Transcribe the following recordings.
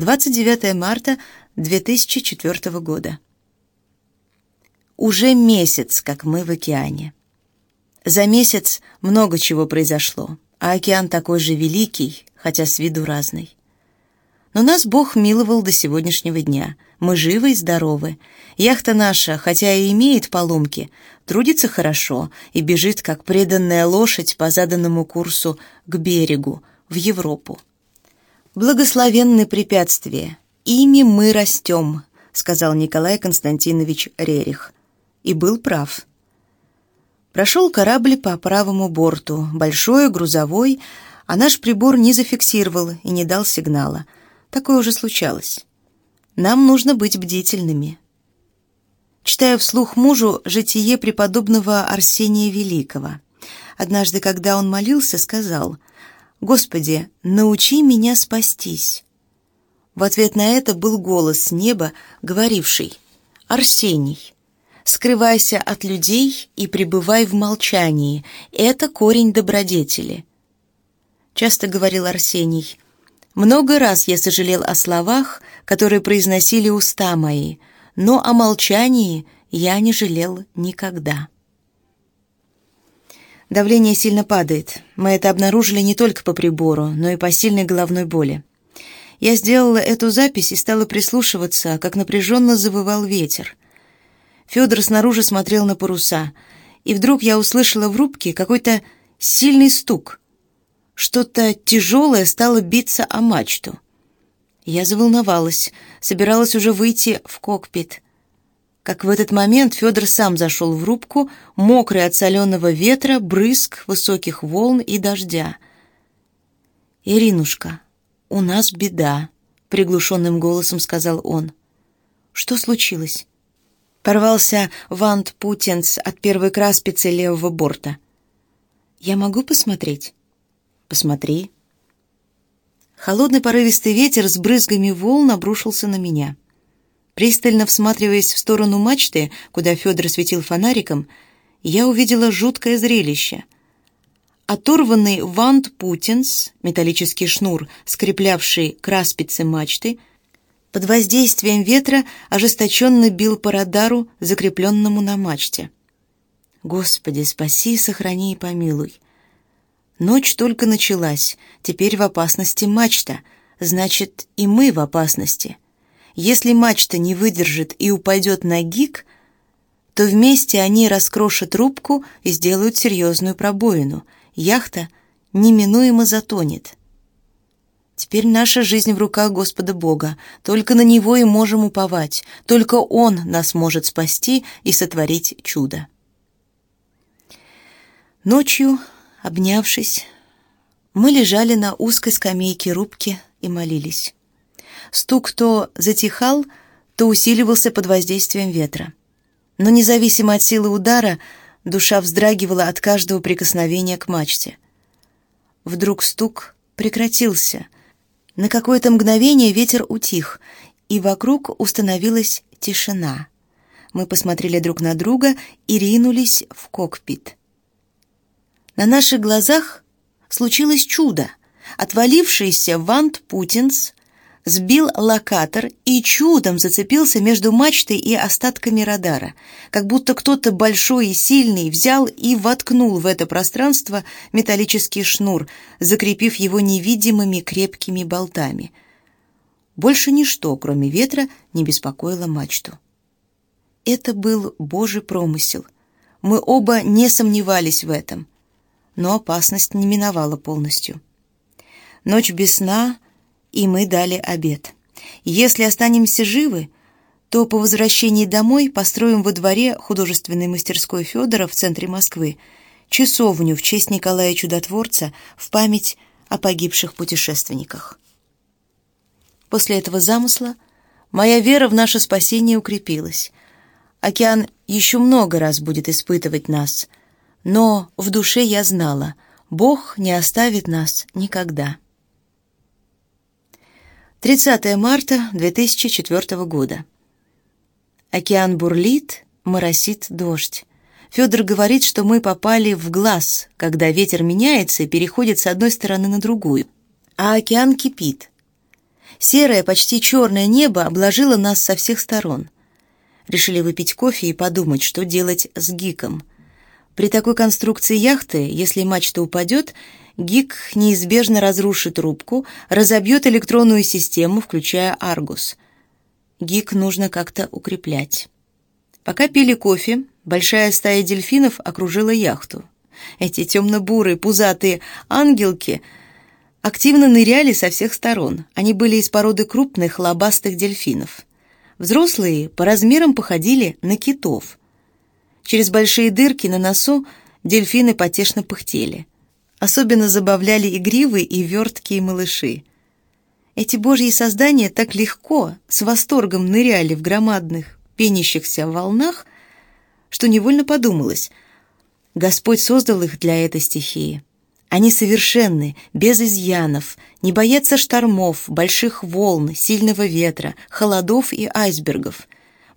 29 марта 2004 года. Уже месяц, как мы в океане. За месяц много чего произошло, а океан такой же великий, хотя с виду разный. Но нас Бог миловал до сегодняшнего дня. Мы живы и здоровы. Яхта наша, хотя и имеет поломки, трудится хорошо и бежит, как преданная лошадь по заданному курсу к берегу, в Европу. Благословенны препятствия. Ими мы растем, сказал Николай Константинович Рерих. И был прав. Прошел корабль по правому борту, большой, грузовой, а наш прибор не зафиксировал и не дал сигнала — Такое уже случалось. Нам нужно быть бдительными. Читаю вслух мужу житие преподобного Арсения Великого. Однажды, когда он молился, сказал «Господи, научи меня спастись». В ответ на это был голос с неба, говоривший «Арсений, скрывайся от людей и пребывай в молчании, это корень добродетели». Часто говорил Арсений – много раз я сожалел о словах, которые произносили уста мои, но о молчании я не жалел никогда. Давление сильно падает. Мы это обнаружили не только по прибору, но и по сильной головной боли. Я сделала эту запись и стала прислушиваться, как напряженно завывал ветер. Федор снаружи смотрел на паруса, и вдруг я услышала в рубке какой-то сильный стук. Что-то тяжелое стало биться о мачту. Я заволновалась, собиралась уже выйти в кокпит. Как в этот момент Федор сам зашел в рубку, мокрый от соленого ветра, брызг, высоких волн и дождя. «Иринушка, у нас беда», — приглушенным голосом сказал он. «Что случилось?» Порвался вант Путинс от первой краспицы левого борта. «Я могу посмотреть?» Посмотри. Холодный порывистый ветер с брызгами волн обрушился на меня. Пристально всматриваясь в сторону мачты, куда Федор светил фонариком, я увидела жуткое зрелище. Оторванный вант Путинс, металлический шнур, скреплявший к мачты, под воздействием ветра ожесточенно бил по радару, закрепленному на мачте. Господи, спаси, сохрани и помилуй. Ночь только началась, теперь в опасности мачта, значит, и мы в опасности. Если мачта не выдержит и упадет на гик, то вместе они раскрошат рубку и сделают серьезную пробоину. Яхта неминуемо затонет. Теперь наша жизнь в руках Господа Бога. Только на Него и можем уповать. Только Он нас может спасти и сотворить чудо. Ночью Обнявшись, мы лежали на узкой скамейке рубки и молились. Стук то затихал, то усиливался под воздействием ветра. Но независимо от силы удара, душа вздрагивала от каждого прикосновения к мачте. Вдруг стук прекратился. На какое-то мгновение ветер утих, и вокруг установилась тишина. Мы посмотрели друг на друга и ринулись в кокпит. На наших глазах случилось чудо. Отвалившийся вант Путинс сбил локатор и чудом зацепился между мачтой и остатками радара, как будто кто-то большой и сильный взял и воткнул в это пространство металлический шнур, закрепив его невидимыми крепкими болтами. Больше ничто, кроме ветра, не беспокоило мачту. Это был Божий промысел. Мы оба не сомневались в этом но опасность не миновала полностью. Ночь без сна, и мы дали обед. Если останемся живы, то по возвращении домой построим во дворе художественной мастерской Федора в центре Москвы часовню в честь Николая Чудотворца в память о погибших путешественниках. После этого замысла моя вера в наше спасение укрепилась. Океан еще много раз будет испытывать нас — но в душе я знала, Бог не оставит нас никогда. 30 марта 2004 года. Океан бурлит, моросит дождь. Федор говорит, что мы попали в глаз, когда ветер меняется и переходит с одной стороны на другую. А океан кипит. Серое, почти черное небо обложило нас со всех сторон. Решили выпить кофе и подумать, что делать с гиком. При такой конструкции яхты, если мачта упадет, гик неизбежно разрушит рубку, разобьет электронную систему, включая Аргус. Гик нужно как-то укреплять. Пока пили кофе, большая стая дельфинов окружила яхту. Эти темно-бурые, пузатые ангелки активно ныряли со всех сторон. Они были из породы крупных лобастых дельфинов. Взрослые по размерам походили на китов. Через большие дырки на носу дельфины потешно пыхтели. Особенно забавляли игривые и верткие малыши. Эти божьи создания так легко, с восторгом ныряли в громадных, пенящихся волнах, что невольно подумалось, Господь создал их для этой стихии. Они совершенны, без изъянов, не боятся штормов, больших волн, сильного ветра, холодов и айсбергов.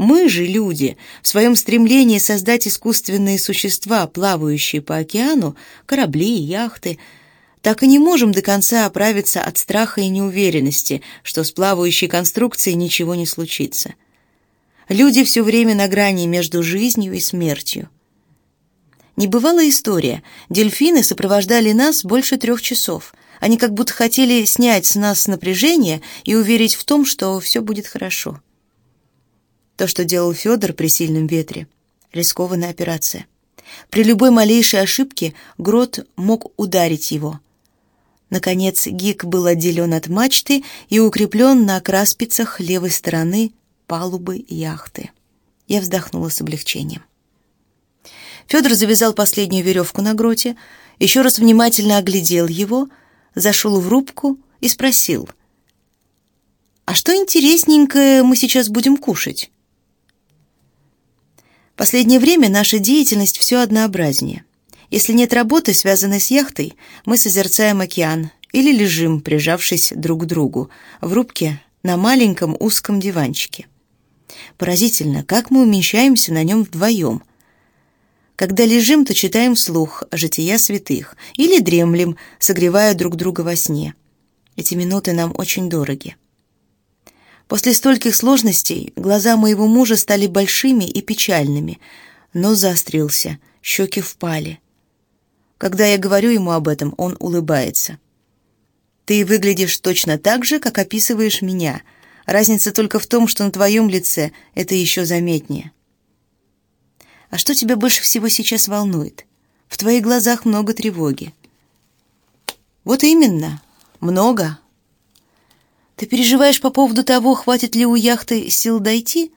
Мы же, люди, в своем стремлении создать искусственные существа, плавающие по океану, корабли, яхты, так и не можем до конца оправиться от страха и неуверенности, что с плавающей конструкцией ничего не случится. Люди все время на грани между жизнью и смертью. Небывалая история. Дельфины сопровождали нас больше трех часов. Они как будто хотели снять с нас напряжение и уверить в том, что все будет хорошо. То, что делал Федор при сильном ветре. Рискованная операция. При любой малейшей ошибке Грот мог ударить его. Наконец гик был отделен от мачты и укреплен на краспицах левой стороны палубы яхты. Я вздохнула с облегчением. Федор завязал последнюю веревку на гроте, еще раз внимательно оглядел его, зашел в рубку и спросил. «А что интересненькое мы сейчас будем кушать?» Последнее время наша деятельность все однообразнее. Если нет работы, связанной с яхтой, мы созерцаем океан или лежим, прижавшись друг к другу, в рубке на маленьком узком диванчике. Поразительно, как мы умещаемся на нем вдвоем, когда лежим, то читаем вслух жития святых или дремлем, согревая друг друга во сне. Эти минуты нам очень дороги. После стольких сложностей глаза моего мужа стали большими и печальными, но заострился, щеки впали. Когда я говорю ему об этом, он улыбается. Ты выглядишь точно так же, как описываешь меня. Разница только в том, что на твоем лице это еще заметнее. А что тебя больше всего сейчас волнует? В твоих глазах много тревоги. Вот именно, много. Ты переживаешь по поводу того, хватит ли у яхты сил дойти?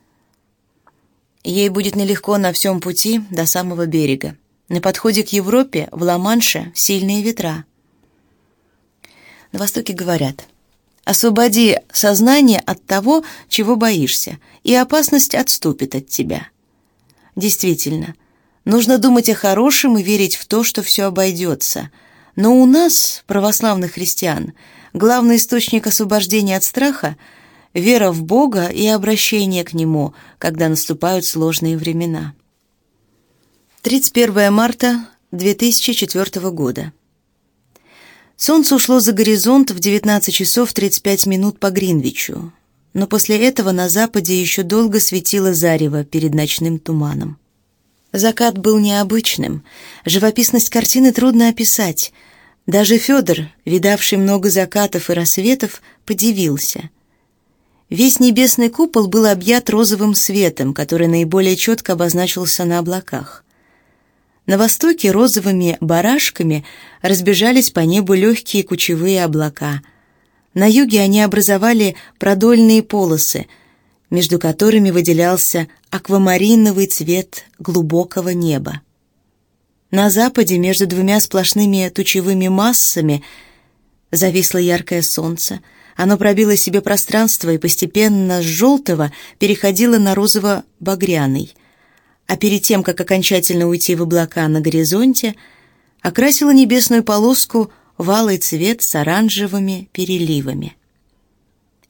Ей будет нелегко на всем пути до самого берега. На подходе к Европе в Ла-Манше сильные ветра. На Востоке говорят: освободи сознание от того, чего боишься, и опасность отступит от тебя. Действительно, нужно думать о хорошем и верить в то, что все обойдется. Но у нас, православных христиан, главный источник освобождения от страха — вера в Бога и обращение к Нему, когда наступают сложные времена. 31 марта 2004 года. Солнце ушло за горизонт в 19 часов 35 минут по Гринвичу но после этого на западе еще долго светило зарево перед ночным туманом. Закат был необычным, живописность картины трудно описать. Даже Федор, видавший много закатов и рассветов, подивился. Весь небесный купол был объят розовым светом, который наиболее четко обозначился на облаках. На востоке розовыми барашками разбежались по небу легкие кучевые облака — на юге они образовали продольные полосы, между которыми выделялся аквамариновый цвет глубокого неба. На западе между двумя сплошными тучевыми массами зависло яркое солнце. Оно пробило себе пространство и постепенно с желтого переходило на розово-багряный. А перед тем, как окончательно уйти в облака на горизонте, окрасило небесную полоску – в цвет с оранжевыми переливами.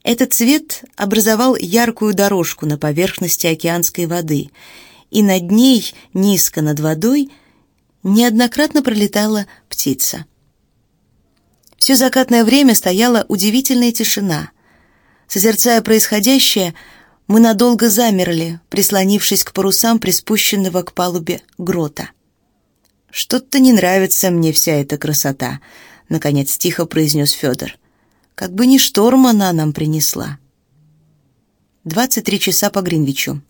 Этот цвет образовал яркую дорожку на поверхности океанской воды, и над ней, низко над водой, неоднократно пролетала птица. Все закатное время стояла удивительная тишина. Созерцая происходящее, мы надолго замерли, прислонившись к парусам приспущенного к палубе грота. «Что-то не нравится мне вся эта красота», — наконец тихо произнес Федор. «Как бы ни шторм она нам принесла». Двадцать три часа по Гринвичу.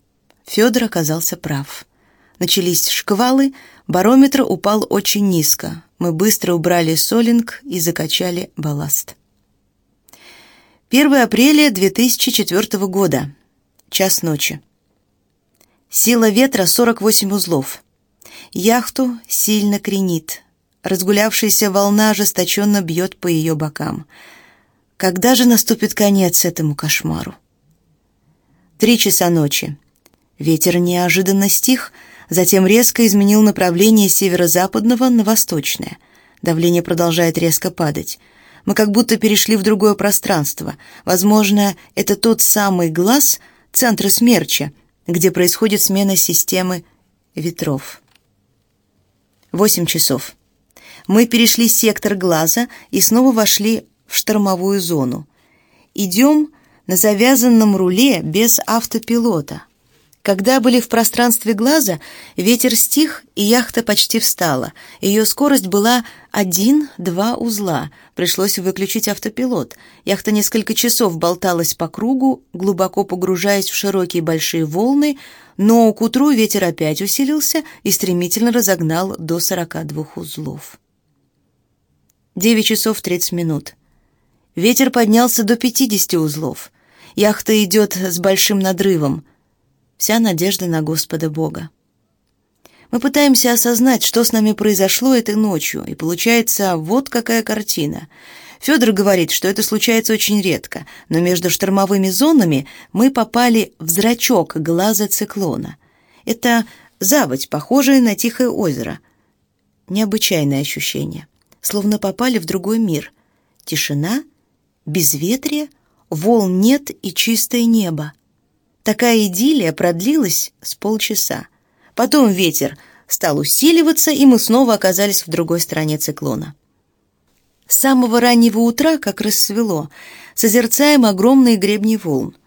Федор оказался прав. Начались шквалы, барометр упал очень низко. Мы быстро убрали солинг и закачали балласт. 1 апреля 2004 года. Час ночи. Сила ветра 48 узлов. Яхту сильно кренит. Разгулявшаяся волна ожесточенно бьет по ее бокам. Когда же наступит конец этому кошмару? Три часа ночи. Ветер неожиданно стих, затем резко изменил направление северо-западного на восточное. Давление продолжает резко падать. Мы как будто перешли в другое пространство. Возможно, это тот самый глаз центра смерча, где происходит смена системы ветров. Восемь часов. Мы перешли сектор глаза и снова вошли в штормовую зону. Идем на завязанном руле без автопилота. Когда были в пространстве глаза, ветер стих, и яхта почти встала. Ее скорость была один-два узла. Пришлось выключить автопилот. Яхта несколько часов болталась по кругу, глубоко погружаясь в широкие большие волны, но к утру ветер опять усилился и стремительно разогнал до 42 узлов. 9 часов 30 минут. Ветер поднялся до 50 узлов. Яхта идет с большим надрывом. Вся надежда на Господа Бога. Мы пытаемся осознать, что с нами произошло этой ночью, и получается вот какая картина. Федор говорит, что это случается очень редко, но между штормовыми зонами мы попали в зрачок глаза циклона. Это заводь, похожая на Тихое озеро. Необычайное ощущение. Словно попали в другой мир. Тишина, безветрие, волн нет и чистое небо. Такая идиллия продлилась с полчаса. Потом ветер стал усиливаться, и мы снова оказались в другой стороне циклона. С самого раннего утра, как рассвело, созерцаем огромные гребни волн.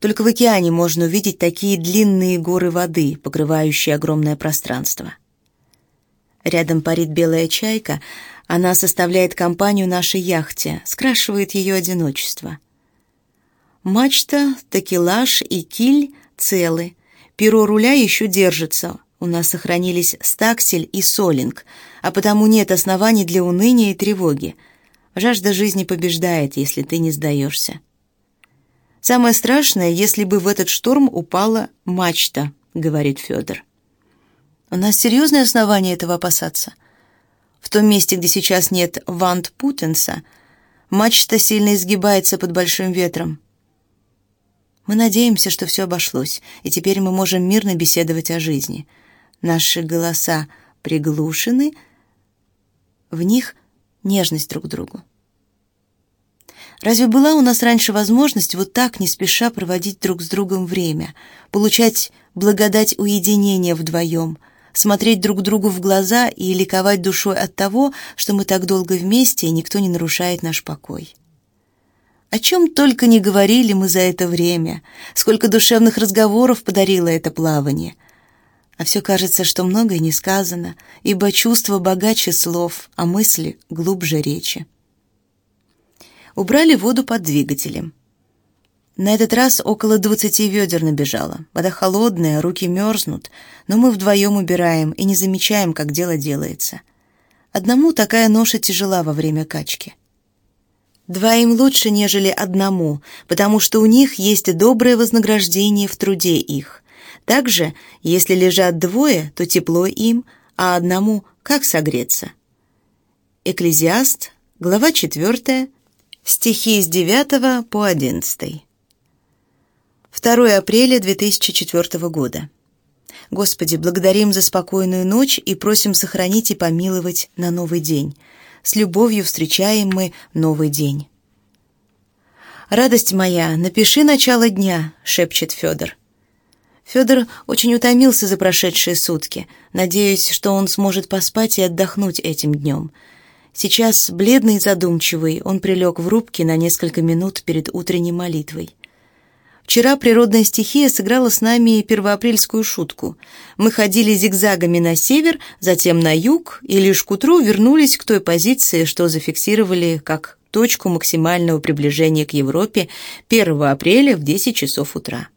Только в океане можно увидеть такие длинные горы воды, покрывающие огромное пространство. Рядом парит белая чайка, она составляет компанию нашей яхте, скрашивает ее одиночество. Мачта, такелаж и киль целы. Перо руля еще держится. У нас сохранились стаксель и солинг, а потому нет оснований для уныния и тревоги. Жажда жизни побеждает, если ты не сдаешься. Самое страшное, если бы в этот шторм упала мачта, говорит Федор. У нас серьезные основания этого опасаться. В том месте, где сейчас нет вант Путенса, мачта сильно изгибается под большим ветром. Мы надеемся, что все обошлось, и теперь мы можем мирно беседовать о жизни. Наши голоса приглушены, в них нежность друг к другу. Разве была у нас раньше возможность вот так не спеша проводить друг с другом время, получать благодать уединения вдвоем, смотреть друг другу в глаза и ликовать душой от того, что мы так долго вместе и никто не нарушает наш покой? О чем только не говорили мы за это время, сколько душевных разговоров подарило это плавание. А все кажется, что многое не сказано, ибо чувство богаче слов, а мысли глубже речи. Убрали воду под двигателем. На этот раз около двадцати ведер набежало. Вода холодная, руки мерзнут, но мы вдвоем убираем и не замечаем, как дело делается. Одному такая ноша тяжела во время качки. Двоим лучше, нежели одному, потому что у них есть доброе вознаграждение в труде их. Также, если лежат двое, то тепло им, а одному как согреться? Экклезиаст, глава 4, стихи с 9 по 11. 2 апреля 2004 года. Господи, благодарим за спокойную ночь и просим сохранить и помиловать на новый день – с любовью встречаем мы новый день. «Радость моя, напиши начало дня», — шепчет Федор. Федор очень утомился за прошедшие сутки. Надеюсь, что он сможет поспать и отдохнуть этим днем. Сейчас, бледный и задумчивый, он прилег в рубке на несколько минут перед утренней молитвой. Вчера природная стихия сыграла с нами первоапрельскую шутку. Мы ходили зигзагами на север, затем на юг, и лишь к утру вернулись к той позиции, что зафиксировали как точку максимального приближения к Европе 1 апреля в 10 часов утра.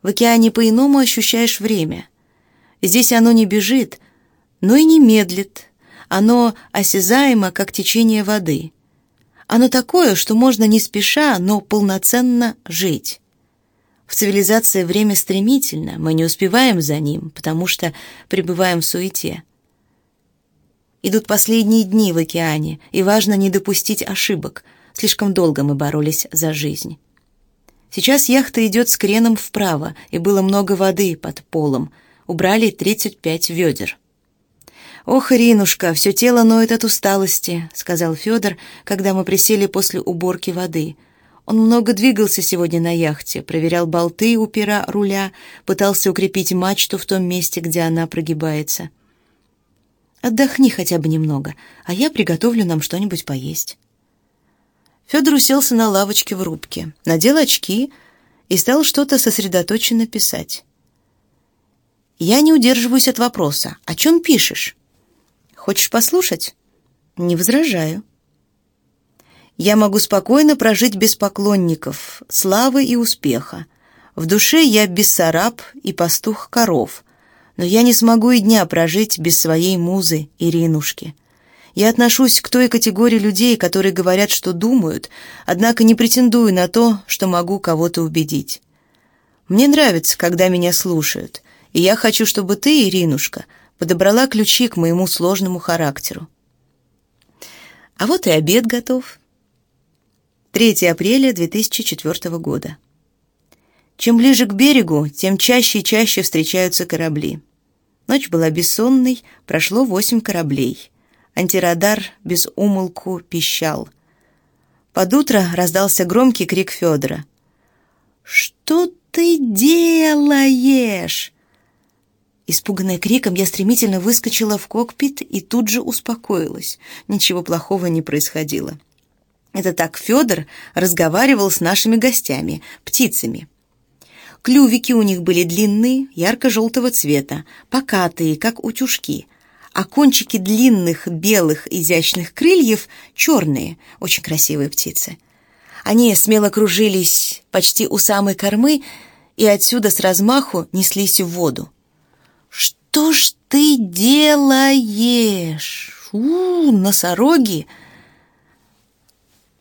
В океане по-иному ощущаешь время. Здесь оно не бежит, но и не медлит. Оно осязаемо, как течение воды. Оно такое, что можно не спеша, но полноценно жить. В цивилизации время стремительно, мы не успеваем за ним, потому что пребываем в суете. Идут последние дни в океане, и важно не допустить ошибок. Слишком долго мы боролись за жизнь. Сейчас яхта идет с креном вправо, и было много воды под полом. Убрали 35 ведер. «Ох, Иринушка, все тело ноет от усталости», — сказал Федор, когда мы присели после уборки воды. Он много двигался сегодня на яхте, проверял болты у пера руля, пытался укрепить мачту в том месте, где она прогибается. «Отдохни хотя бы немного, а я приготовлю нам что-нибудь поесть». Федор уселся на лавочке в рубке, надел очки и стал что-то сосредоточенно писать. «Я не удерживаюсь от вопроса. О чем пишешь?» Хочешь послушать? Не возражаю. Я могу спокойно прожить без поклонников, славы и успеха. В душе я бессараб и пастух коров, но я не смогу и дня прожить без своей музы Иринушки. Я отношусь к той категории людей, которые говорят, что думают, однако не претендую на то, что могу кого-то убедить. Мне нравится, когда меня слушают, и я хочу, чтобы ты, Иринушка, подобрала ключи к моему сложному характеру. А вот и обед готов. 3 апреля 2004 года. Чем ближе к берегу, тем чаще и чаще встречаются корабли. Ночь была бессонной, прошло восемь кораблей. Антирадар без умолку пищал. Под утро раздался громкий крик Федора. «Что ты делаешь?» Испуганная криком, я стремительно выскочила в кокпит и тут же успокоилась. Ничего плохого не происходило. Это так Федор разговаривал с нашими гостями, птицами. Клювики у них были длинные, ярко-желтого цвета, покатые, как утюжки, а кончики длинных белых изящных крыльев черные, очень красивые птицы. Они смело кружились почти у самой кормы и отсюда с размаху неслись в воду. «Что ж ты делаешь? У, носороги!»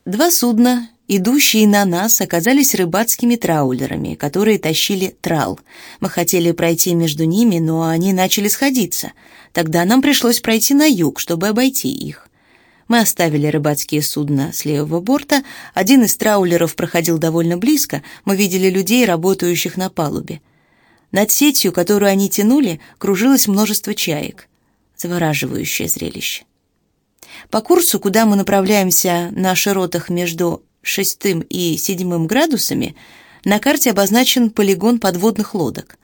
Два судна, идущие на нас, оказались рыбацкими траулерами, которые тащили трал. Мы хотели пройти между ними, но они начали сходиться. Тогда нам пришлось пройти на юг, чтобы обойти их. Мы оставили рыбацкие судна с левого борта. Один из траулеров проходил довольно близко. Мы видели людей, работающих на палубе. Над сетью, которую они тянули, кружилось множество чаек. Завораживающее зрелище. По курсу, куда мы направляемся на широтах между шестым и седьмым градусами, на карте обозначен полигон подводных лодок.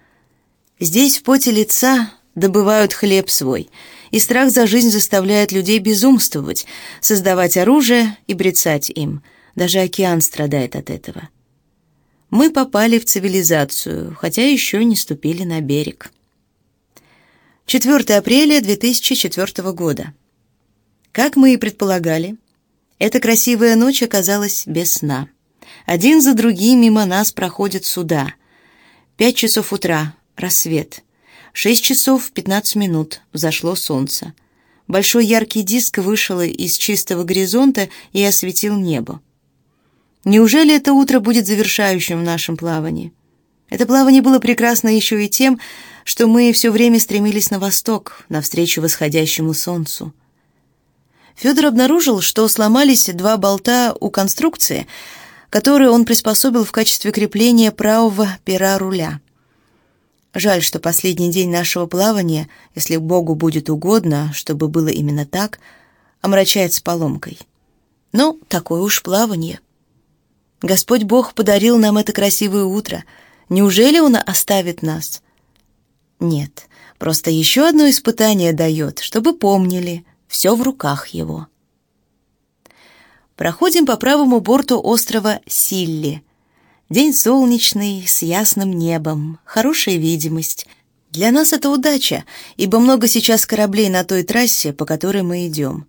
Здесь в поте лица добывают хлеб свой, и страх за жизнь заставляет людей безумствовать, создавать оружие и брецать им. Даже океан страдает от этого мы попали в цивилизацию, хотя еще не ступили на берег. 4 апреля 2004 года. Как мы и предполагали, эта красивая ночь оказалась без сна. Один за другим мимо нас проходят суда. Пять часов утра, рассвет. Шесть часов пятнадцать минут, взошло солнце. Большой яркий диск вышел из чистого горизонта и осветил небо. Неужели это утро будет завершающим в нашем плавании? Это плавание было прекрасно еще и тем, что мы все время стремились на восток, навстречу восходящему солнцу. Федор обнаружил, что сломались два болта у конструкции, которые он приспособил в качестве крепления правого пера руля. Жаль, что последний день нашего плавания, если Богу будет угодно, чтобы было именно так, омрачается поломкой. Но такое уж плавание — Господь Бог подарил нам это красивое утро. Неужели Он оставит нас? Нет, просто еще одно испытание дает, чтобы помнили. Все в руках его. Проходим по правому борту острова Силли. День солнечный, с ясным небом, хорошая видимость. Для нас это удача, ибо много сейчас кораблей на той трассе, по которой мы идем.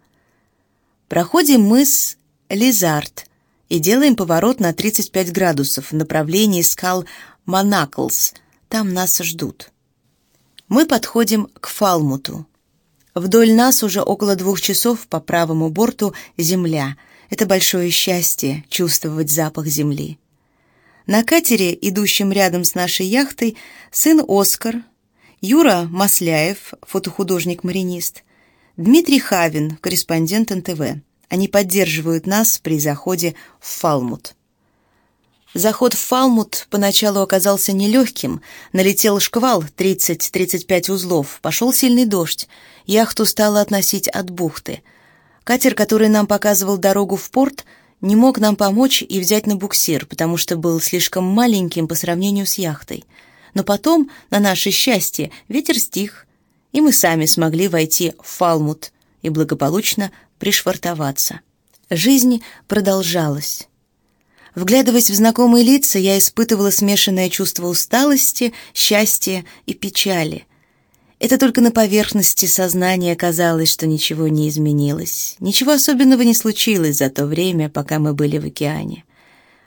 Проходим мыс Лизард и делаем поворот на 35 градусов в направлении скал Монаклс. Там нас ждут. Мы подходим к Фалмуту. Вдоль нас уже около двух часов по правому борту земля — это большое счастье чувствовать запах земли. На катере, идущем рядом с нашей яхтой, сын Оскар, Юра Масляев, фотохудожник-маринист, Дмитрий Хавин, корреспондент НТВ. Они поддерживают нас при заходе в Фалмут. Заход в Фалмут поначалу оказался нелегким. Налетел шквал 30-35 узлов, пошел сильный дождь. Яхту стало относить от бухты. Катер, который нам показывал дорогу в порт, не мог нам помочь и взять на буксир, потому что был слишком маленьким по сравнению с яхтой. Но потом, на наше счастье, ветер стих, и мы сами смогли войти в Фалмут и благополучно пришвартоваться. Жизнь продолжалась. Вглядываясь в знакомые лица, я испытывала смешанное чувство усталости, счастья и печали — это только на поверхности сознания казалось, что ничего не изменилось. Ничего особенного не случилось за то время, пока мы были в океане.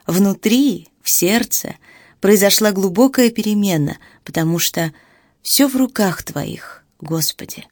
Внутри, в сердце, произошла глубокая перемена, потому что все в руках Твоих, Господи.